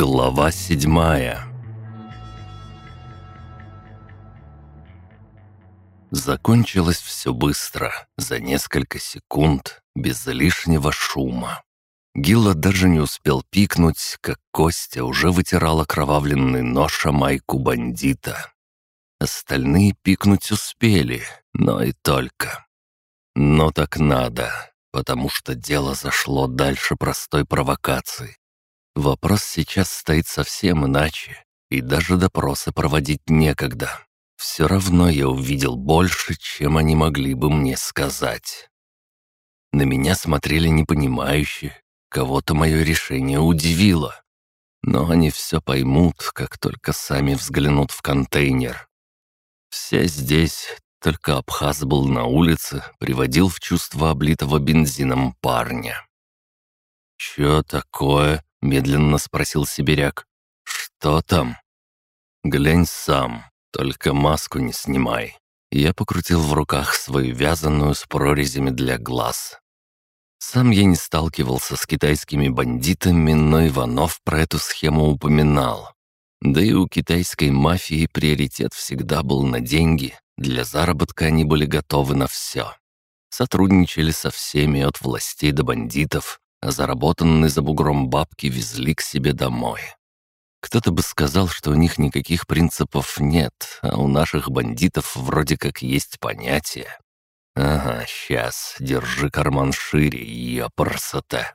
Глава седьмая Закончилось все быстро, за несколько секунд, без лишнего шума. Гилла даже не успел пикнуть, как Костя уже вытирал окровавленный нож о майку бандита. Остальные пикнуть успели, но и только. Но так надо, потому что дело зашло дальше простой провокации. Вопрос сейчас стоит совсем иначе, и даже допросы проводить некогда. Все равно я увидел больше, чем они могли бы мне сказать. На меня смотрели непонимающе, кого-то мое решение удивило. Но они все поймут, как только сами взглянут в контейнер. Все здесь, только Абхаз был на улице, приводил в чувство облитого бензином парня. «Чё такое?» — медленно спросил сибиряк. «Что там?» «Глянь сам, только маску не снимай». Я покрутил в руках свою вязаную с прорезями для глаз. Сам я не сталкивался с китайскими бандитами, но Иванов про эту схему упоминал. Да и у китайской мафии приоритет всегда был на деньги, для заработка они были готовы на все. Сотрудничали со всеми от властей до бандитов, а заработанные за бугром бабки везли к себе домой. Кто-то бы сказал, что у них никаких принципов нет, а у наших бандитов вроде как есть понятие. Ага, сейчас, держи карман шире, ёпрсота.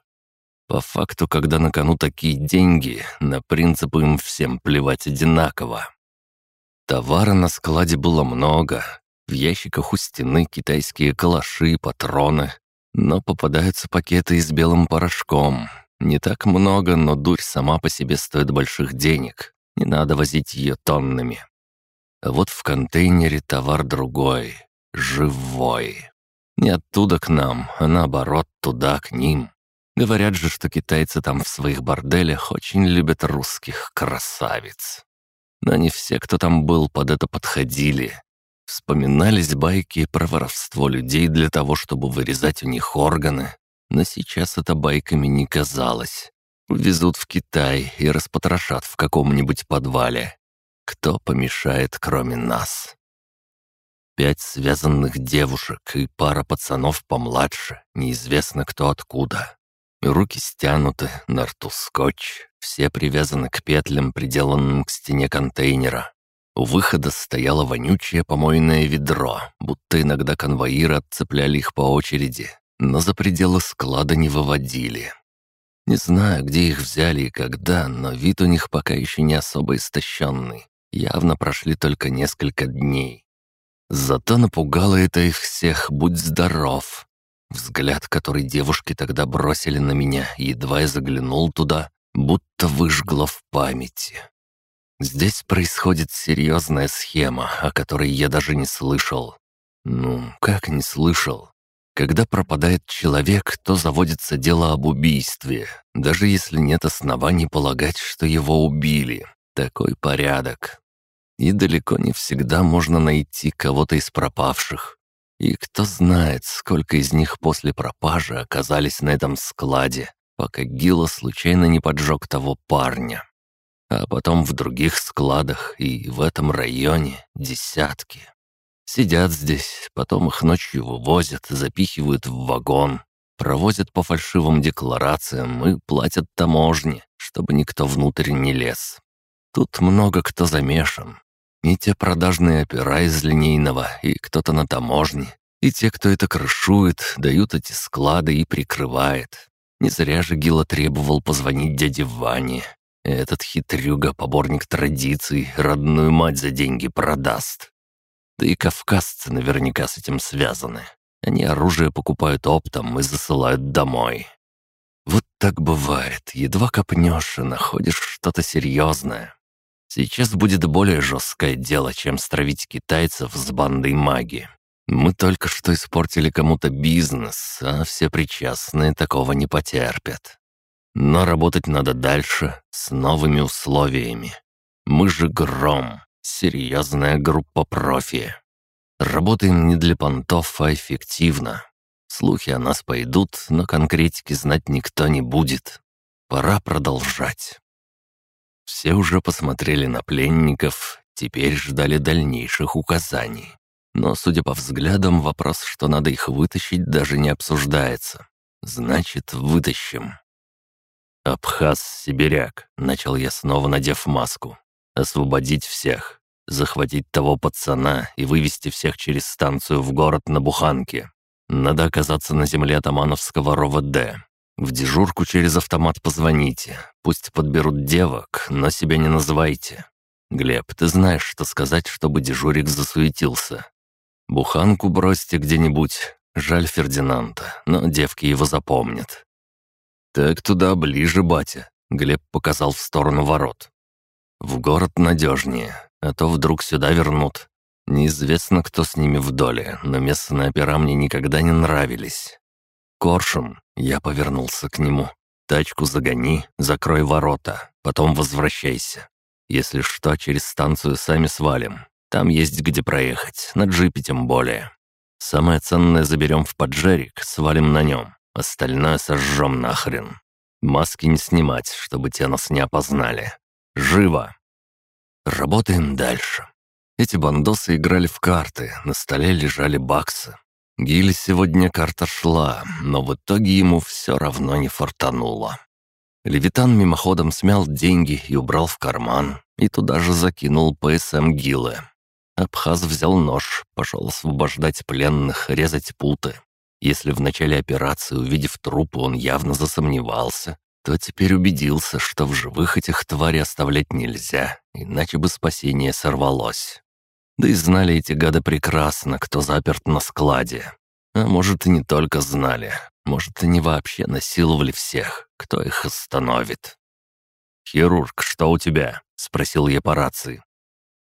По факту, когда на кону такие деньги, на принципы им всем плевать одинаково. Товара на складе было много. В ящиках у стены китайские калаши, патроны, но попадаются пакеты с белым порошком. Не так много, но дурь сама по себе стоит больших денег. Не надо возить ее тоннами. А вот в контейнере товар другой. Живой. Не оттуда к нам, а наоборот, туда, к ним. Говорят же, что китайцы там в своих борделях очень любят русских красавиц. Но не все, кто там был, под это подходили. Вспоминались байки про воровство людей для того, чтобы вырезать у них органы. Но сейчас это байками не казалось. Увезут в Китай и распотрошат в каком-нибудь подвале. Кто помешает, кроме нас? Пять связанных девушек и пара пацанов помладше, неизвестно кто откуда. Руки стянуты, на рту скотч, все привязаны к петлям, приделанным к стене контейнера. У выхода стояло вонючее помойное ведро, будто иногда конвоиры отцепляли их по очереди, но за пределы склада не выводили. Не знаю, где их взяли и когда, но вид у них пока еще не особо истощенный. Явно прошли только несколько дней. Зато напугало это их всех, будь здоров. Взгляд, который девушки тогда бросили на меня, едва я заглянул туда, будто выжгло в памяти. Здесь происходит серьезная схема, о которой я даже не слышал. Ну, как не слышал? Когда пропадает человек, то заводится дело об убийстве, даже если нет оснований полагать, что его убили. Такой порядок. И далеко не всегда можно найти кого-то из пропавших. И кто знает, сколько из них после пропажи оказались на этом складе, пока Гила случайно не поджег того парня а потом в других складах и в этом районе десятки. Сидят здесь, потом их ночью вывозят, запихивают в вагон, провозят по фальшивым декларациям и платят таможне, чтобы никто внутрь не лез. Тут много кто замешан. И те продажные опера из линейного, и кто-то на таможне, и те, кто это крышует, дают эти склады и прикрывает. Не зря же Гила требовал позвонить дяде Ване, этот хитрюга, поборник традиций, родную мать за деньги продаст. Да и кавказцы наверняка с этим связаны. Они оружие покупают оптом и засылают домой. Вот так бывает, едва копнешь и находишь что-то серьезное. Сейчас будет более жесткое дело, чем стравить китайцев с бандой маги. Мы только что испортили кому-то бизнес, а все причастные такого не потерпят. Но работать надо дальше, с новыми условиями. Мы же гром, серьезная группа профи. Работаем не для понтов, а эффективно. Слухи о нас пойдут, но конкретики знать никто не будет. Пора продолжать. Все уже посмотрели на пленников, теперь ждали дальнейших указаний. Но, судя по взглядам, вопрос, что надо их вытащить, даже не обсуждается. Значит, вытащим. «Абхаз, сибиряк», — начал я снова, надев маску. «Освободить всех, захватить того пацана и вывести всех через станцию в город на Буханке. Надо оказаться на земле атамановского РОВД. В дежурку через автомат позвоните. Пусть подберут девок, но себя не называйте. Глеб, ты знаешь, что сказать, чтобы дежурик засуетился. Буханку бросьте где-нибудь. Жаль Фердинанда, но девки его запомнят. Так туда ближе, батя. Глеб показал в сторону ворот. В город надежнее, а то вдруг сюда вернут. Неизвестно, кто с ними в доле, но местные опера мне никогда не нравились. Коршун, я повернулся к нему. Тачку загони, закрой ворота, потом возвращайся. Если что, через станцию сами свалим. Там есть где проехать, на джипе тем более. Самое ценное заберем в поджерик, свалим на нем. Остальное сожжем нахрен. Маски не снимать, чтобы те нас не опознали. Живо! Работаем дальше. Эти бандосы играли в карты, на столе лежали баксы. Гиль сегодня карта шла, но в итоге ему все равно не фартануло. Левитан мимоходом смял деньги и убрал в карман, и туда же закинул ПСМ Гилы. Абхаз взял нож, пошел освобождать пленных, резать путы. Если в начале операции, увидев трупы, он явно засомневался, то теперь убедился, что в живых этих тварей оставлять нельзя, иначе бы спасение сорвалось. Да и знали эти гады прекрасно, кто заперт на складе. А может, и не только знали. Может, они вообще насиловали всех, кто их остановит. «Хирург, что у тебя?» — спросил я по рации.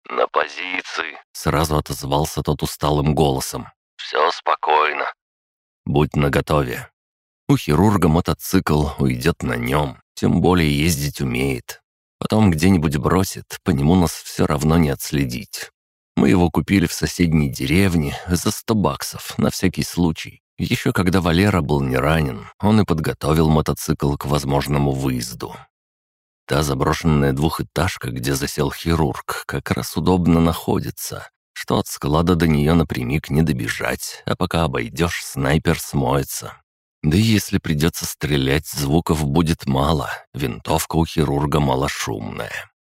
«На позиции», — сразу отозвался тот усталым голосом. «Все спокойно». «Будь наготове. У хирурга мотоцикл уйдет на нем, тем более ездить умеет. Потом где-нибудь бросит, по нему нас все равно не отследить. Мы его купили в соседней деревне за сто баксов, на всякий случай. Еще когда Валера был не ранен, он и подготовил мотоцикл к возможному выезду. Та заброшенная двухэтажка, где засел хирург, как раз удобно находится, что от склада до нее напрямик не добежать, а пока обойдешь, снайпер смоется. Да и если придется стрелять, звуков будет мало, винтовка у хирурга малошумная.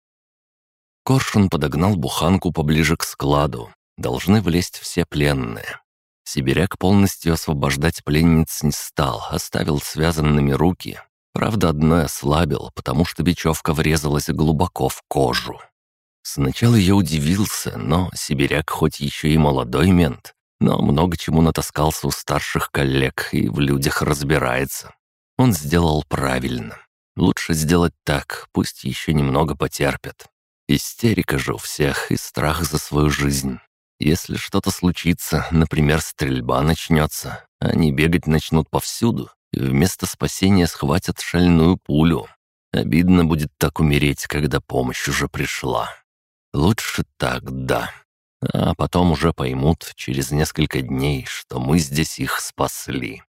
Коршун подогнал буханку поближе к складу. Должны влезть все пленные. Сибиряк полностью освобождать пленниц не стал, оставил связанными руки. Правда, одной ослабил, потому что бечевка врезалась глубоко в кожу. Сначала я удивился, но сибиряк хоть еще и молодой мент, но много чему натаскался у старших коллег и в людях разбирается. Он сделал правильно. Лучше сделать так, пусть еще немного потерпят. Истерика же у всех и страх за свою жизнь. Если что-то случится, например, стрельба начнется, они бегать начнут повсюду, и вместо спасения схватят шальную пулю. Обидно будет так умереть, когда помощь уже пришла. Лучше так, да. А потом уже поймут через несколько дней, что мы здесь их спасли.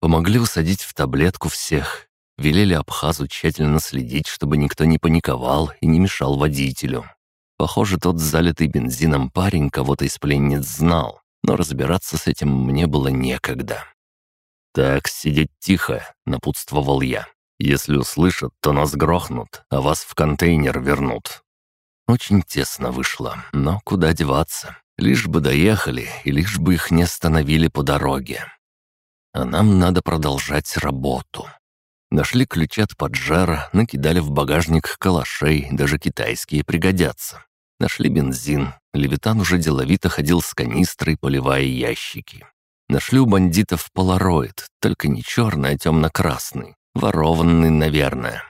Помогли усадить в таблетку всех, Велели Абхазу тщательно следить, чтобы никто не паниковал и не мешал водителю. Похоже, тот залитый бензином парень кого-то из пленниц знал, но разбираться с этим мне было некогда. «Так, сидеть тихо», — напутствовал я. «Если услышат, то нас грохнут, а вас в контейнер вернут». Очень тесно вышло, но куда деваться? Лишь бы доехали, и лишь бы их не остановили по дороге. А нам надо продолжать работу. Нашли ключи от поджара, накидали в багажник калашей, даже китайские пригодятся. Нашли бензин. Левитан уже деловито ходил с канистрой, поливая ящики. Нашли у бандитов полароид, только не черный, а темно-красный. Ворованный, наверное.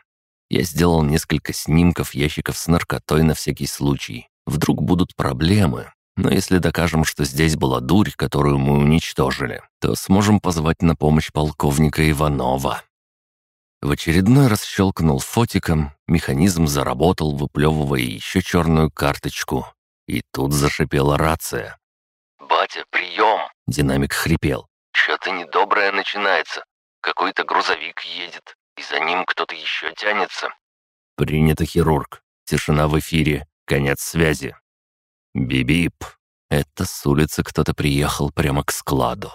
Я сделал несколько снимков ящиков с наркотой на всякий случай. Вдруг будут проблемы. Но если докажем, что здесь была дурь, которую мы уничтожили, то сможем позвать на помощь полковника Иванова. В очередной раз щелкнул фотиком, механизм заработал, выплевывая еще черную карточку. И тут зашипела рация. «Батя, прием!» — динамик хрипел. «Что-то недоброе начинается. Какой-то грузовик едет, и за ним кто-то еще тянется». «Принято, хирург. Тишина в эфире. Конец связи». «Бибип». Это с улицы кто-то приехал прямо к складу.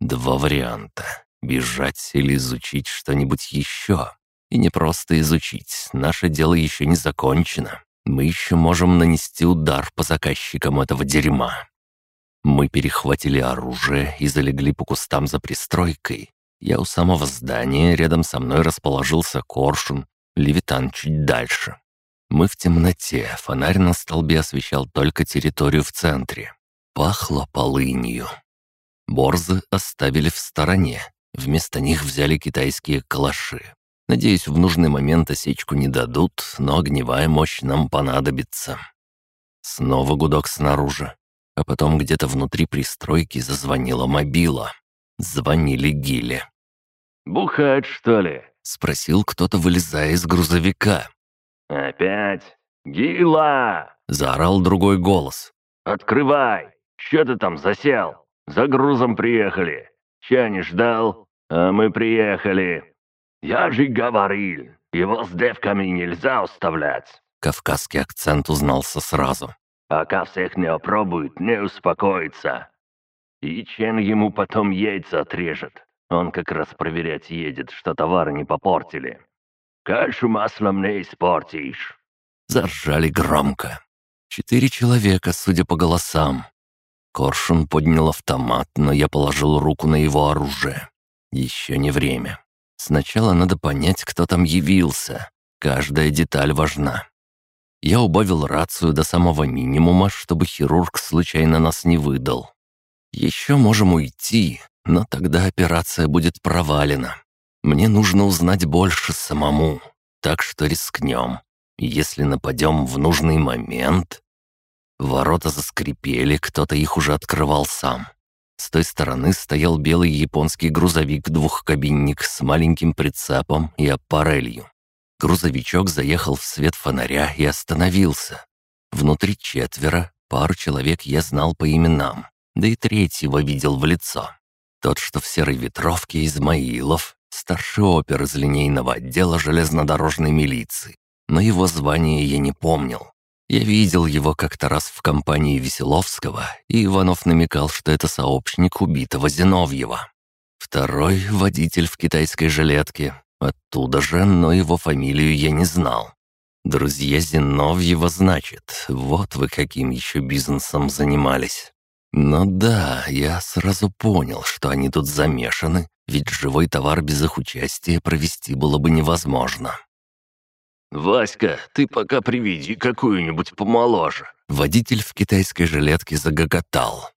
Два варианта. Бежать или изучить что-нибудь еще. И не просто изучить. Наше дело еще не закончено. Мы еще можем нанести удар по заказчикам этого дерьма. Мы перехватили оружие и залегли по кустам за пристройкой. Я у самого здания, рядом со мной расположился коршун, левитан чуть дальше. Мы в темноте, фонарь на столбе освещал только территорию в центре. Пахло полынью. Борзы оставили в стороне. Вместо них взяли китайские калаши. Надеюсь, в нужный момент осечку не дадут, но огневая мощь нам понадобится. Снова гудок снаружи. А потом где-то внутри пристройки зазвонила мобила. Звонили Гиле. «Бухать, что ли?» — спросил кто-то, вылезая из грузовика. «Опять? Гила!» — заорал другой голос. «Открывай! Че ты там засел? За грузом приехали. Ча не ждал? А мы приехали. Я же говорил, его с девками нельзя оставлять». Кавказский акцент узнался сразу. «Пока всех не опробует, не успокоится. И Чен ему потом яйца отрежет. Он как раз проверять едет, что товары не попортили. Кашу маслом не испортишь». Заржали громко. Четыре человека, судя по голосам. Коршун поднял автомат, но я положил руку на его оружие. Еще не время. Сначала надо понять, кто там явился. Каждая деталь важна. Я убавил рацию до самого минимума, чтобы хирург случайно нас не выдал. Еще можем уйти, но тогда операция будет провалена. Мне нужно узнать больше самому, так что рискнем. Если нападем в нужный момент... Ворота заскрипели, кто-то их уже открывал сам. С той стороны стоял белый японский грузовик-двухкабинник с маленьким прицепом и аппарелью. Грузовичок заехал в свет фонаря и остановился. Внутри четверо, пару человек я знал по именам, да и третьего видел в лицо. Тот, что в серой ветровке, Измаилов, старший опер из линейного отдела железнодорожной милиции. Но его звание я не помнил. Я видел его как-то раз в компании Веселовского, и Иванов намекал, что это сообщник убитого Зиновьева. Второй — водитель в китайской жилетке. Оттуда же, но его фамилию я не знал. Друзья Зиновьева, значит, вот вы каким еще бизнесом занимались. Ну да, я сразу понял, что они тут замешаны, ведь живой товар без их участия провести было бы невозможно. «Васька, ты пока приведи какую-нибудь помоложе». Водитель в китайской жилетке загоготал.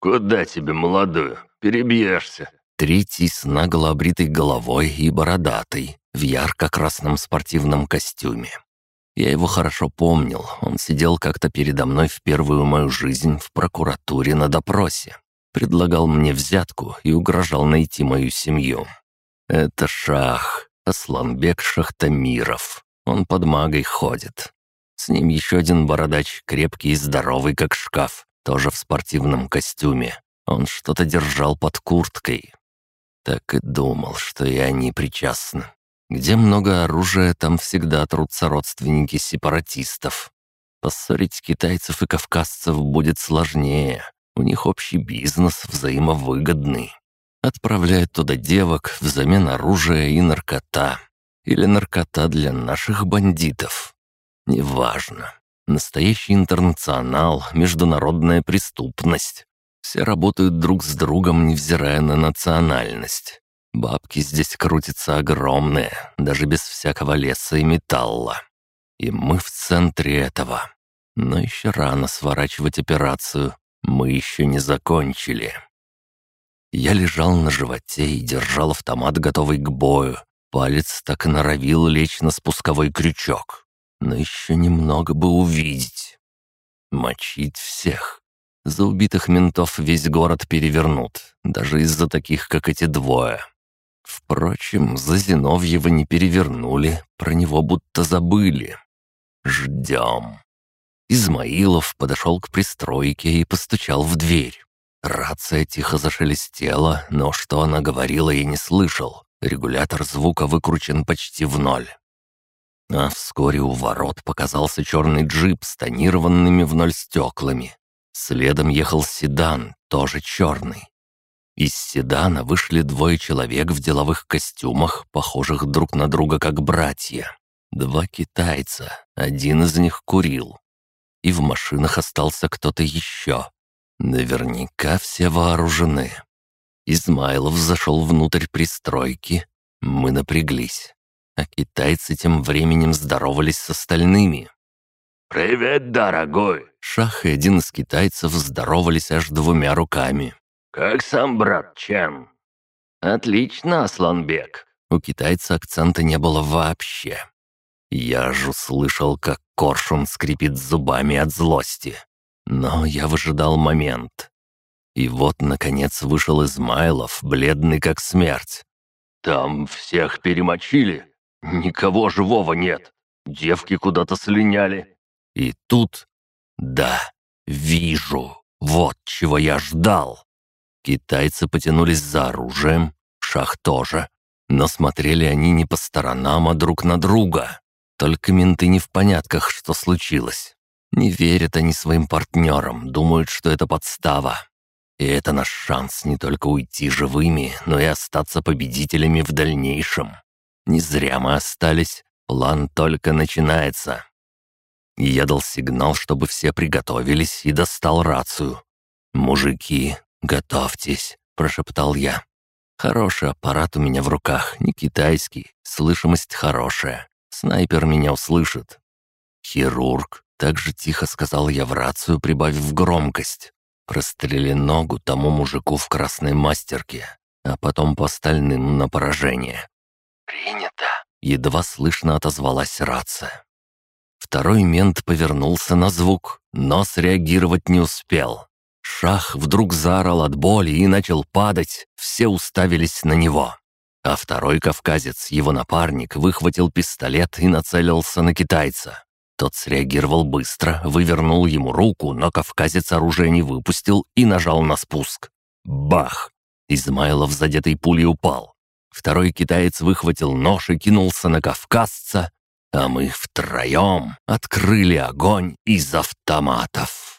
«Куда тебе, молодую? Перебьешься». Третий с нагло обритой головой и бородатой, в ярко-красном спортивном костюме. Я его хорошо помнил, он сидел как-то передо мной в первую мою жизнь в прокуратуре на допросе. Предлагал мне взятку и угрожал найти мою семью. Это Шах, Асланбек Шахтамиров. Он под магой ходит. С ним еще один бородач, крепкий и здоровый, как шкаф, тоже в спортивном костюме. Он что-то держал под курткой. Так и думал, что и они причастны. Где много оружия, там всегда трутся родственники сепаратистов. Поссорить китайцев и кавказцев будет сложнее. У них общий бизнес взаимовыгодный. Отправляют туда девок взамен оружия и наркота. Или наркота для наших бандитов. Неважно. Настоящий интернационал, международная преступность. Все работают друг с другом, невзирая на национальность. Бабки здесь крутятся огромные, даже без всякого леса и металла. И мы в центре этого. Но еще рано сворачивать операцию. Мы еще не закончили. Я лежал на животе и держал автомат, готовый к бою. Палец так и норовил лечь на спусковой крючок. Но еще немного бы увидеть. Мочить всех. За убитых ментов весь город перевернут, даже из-за таких, как эти двое. Впрочем, за Зиновьева не перевернули, про него будто забыли. Ждем. Измаилов подошел к пристройке и постучал в дверь. Рация тихо зашелестела, но что она говорила, я не слышал. Регулятор звука выкручен почти в ноль. А вскоре у ворот показался черный джип с тонированными в ноль стеклами. Следом ехал седан, тоже черный. Из седана вышли двое человек в деловых костюмах, похожих друг на друга как братья. Два китайца, один из них курил. И в машинах остался кто-то еще. Наверняка все вооружены. Измайлов зашел внутрь пристройки. Мы напряглись. А китайцы тем временем здоровались с остальными. «Привет, дорогой!» Шах и один из китайцев здоровались аж двумя руками. «Как сам брат Чен?» «Отлично, Асланбек!» У китайца акцента не было вообще. Я же услышал, как коршун скрипит зубами от злости. Но я выжидал момент. И вот, наконец, вышел Измайлов, бледный как смерть. «Там всех перемочили. Никого живого нет. Девки куда-то слиняли». И тут... Да, вижу. Вот чего я ждал. Китайцы потянулись за оружием, шах тоже. Но смотрели они не по сторонам, а друг на друга. Только менты не в понятках, что случилось. Не верят они своим партнерам, думают, что это подстава. И это наш шанс не только уйти живыми, но и остаться победителями в дальнейшем. Не зря мы остались, план только начинается. Я дал сигнал, чтобы все приготовились, и достал рацию. «Мужики, «Готовьтесь», — прошептал я. «Хороший аппарат у меня в руках, не китайский, слышимость хорошая. Снайпер меня услышит». «Хирург», — так же тихо сказал я в рацию, прибавив громкость. «Прострели ногу тому мужику в красной мастерке, а потом по остальным на поражение». «Принято», — едва слышно отозвалась рация. Второй мент повернулся на звук, но среагировать не успел. Шах вдруг заорал от боли и начал падать, все уставились на него. А второй кавказец, его напарник, выхватил пистолет и нацелился на китайца. Тот среагировал быстро, вывернул ему руку, но кавказец оружие не выпустил и нажал на спуск. Бах! Измайлов, задетый пулей, упал. Второй китаец выхватил нож и кинулся на кавказца, а мы втроем открыли огонь из автоматов.